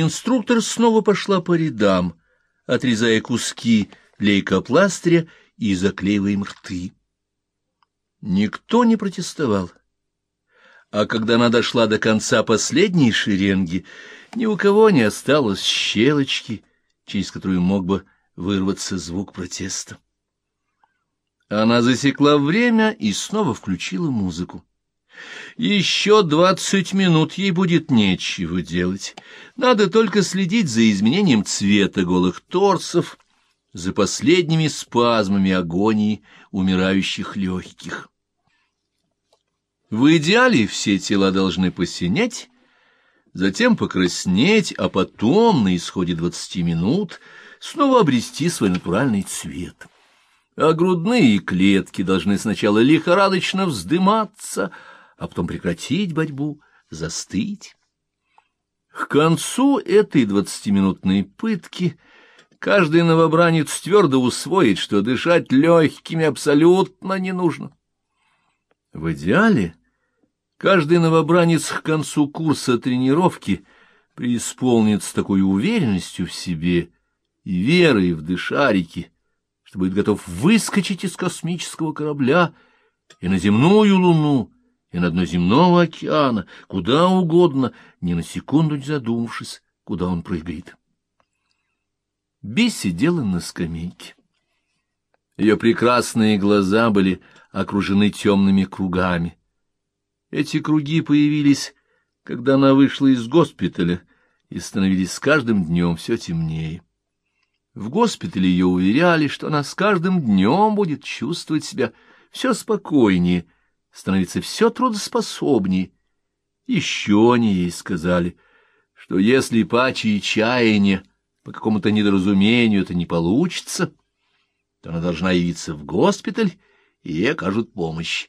Инструктор снова пошла по рядам, отрезая куски лейкопластыря и заклеивая им рты. Никто не протестовал. А когда она дошла до конца последней шеренги, ни у кого не осталось щелочки, через которую мог бы вырваться звук протеста. Она засекла время и снова включила музыку. Еще двадцать минут ей будет нечего делать. Надо только следить за изменением цвета голых торсов, за последними спазмами агонии умирающих легких. В идеале все тела должны посинеть, затем покраснеть, а потом, на исходе двадцати минут, снова обрести свой натуральный цвет. А грудные клетки должны сначала лихорадочно вздыматься, а потом прекратить борьбу, застыть. К концу этой двадцатиминутной пытки каждый новобранец твердо усвоит, что дышать легкими абсолютно не нужно. В идеале каждый новобранец к концу курса тренировки преисполнится такой уверенностью в себе и верой в дышарики, что будет готов выскочить из космического корабля и на земную луну, и на дно земного океана, куда угодно, ни на секунду не задумавшись, куда он прыгает. Би сидела на скамейке. Ее прекрасные глаза были окружены темными кругами. Эти круги появились, когда она вышла из госпиталя, и становились с каждым днем все темнее. В госпитале ее уверяли, что она с каждым днем будет чувствовать себя все спокойнее, становиться все трудоспособнее. Еще они ей сказали, что если паче и чаяния по какому-то недоразумению это не получится, то она должна явиться в госпиталь, и ей окажут помощь.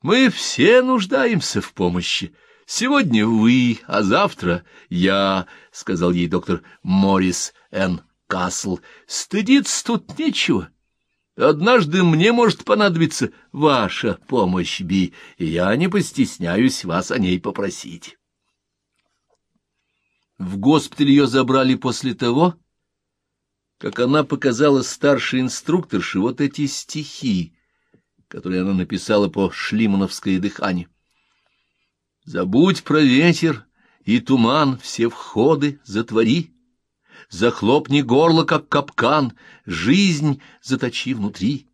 Мы все нуждаемся в помощи. Сегодня вы, а завтра я, — сказал ей доктор Моррис Н. Касл. Стыдиться тут нечего. Однажды мне может понадобиться ваша помощь, Би, и я не постесняюсь вас о ней попросить. В госпиталь ее забрали после того, как она показала старшей инструкторше вот эти стихи, которые она написала по шлимановское дыхание. «Забудь про ветер и туман, все входы затвори» захлопни горло, как капкан, жизнь заточи внутри.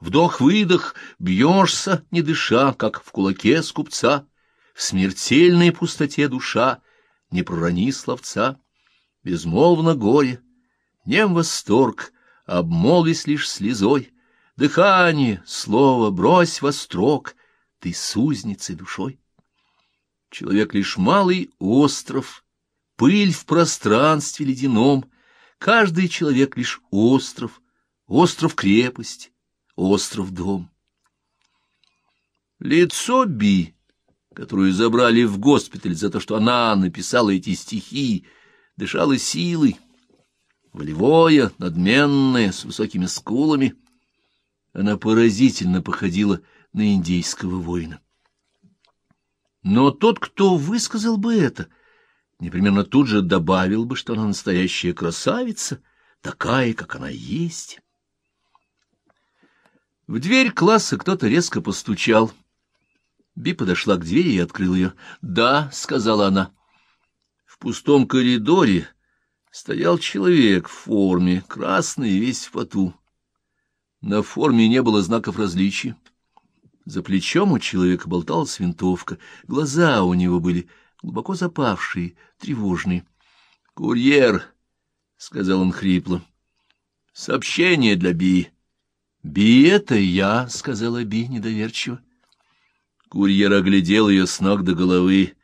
Вдох-выдох, бьешься, не дыша, как в кулаке скупца, в смертельной пустоте душа, не пророни словца. Безмолвно горе, нем восторг, обмолвись лишь слезой, дыхание, слово брось во строк, ты сузницей душой. Человек лишь малый остров — пыль в пространстве ледяном, каждый человек лишь остров, остров-крепость, остров-дом. Лицо Би, которую забрали в госпиталь за то, что она написала эти стихи, дышало силой, волевое, надменное, с высокими скулами. Она поразительно походила на индейского воина. Но тот, кто высказал бы это — непременно тут же добавил бы, что она настоящая красавица, такая, как она есть. В дверь класса кто-то резко постучал. Би подошла к двери и открыла ее. «Да», — сказала она. В пустом коридоре стоял человек в форме, красный весь в поту. На форме не было знаков различия. За плечом у человека болталась винтовка, глаза у него были глубоко запавшие, тревожные. — Курьер, — сказал он хрипло, — сообщение для Би. — Би — это я, — сказала Би недоверчиво. Курьер оглядел ее с ног до головы,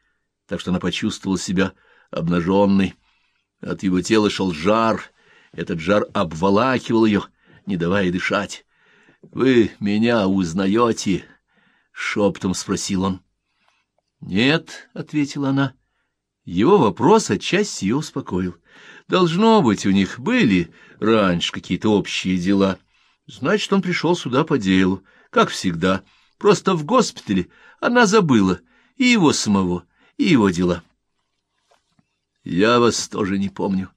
так что она почувствовала себя обнаженной. От его тела шел жар, этот жар обволакивал ее, не давая дышать. — Вы меня узнаете? — шептом спросил он. «Нет», — ответила она. Его вопрос отчасти ее успокоил. Должно быть, у них были раньше какие-то общие дела. Значит, он пришел сюда по делу, как всегда. Просто в госпитале она забыла и его самого, и его дела. Я вас тоже не помню.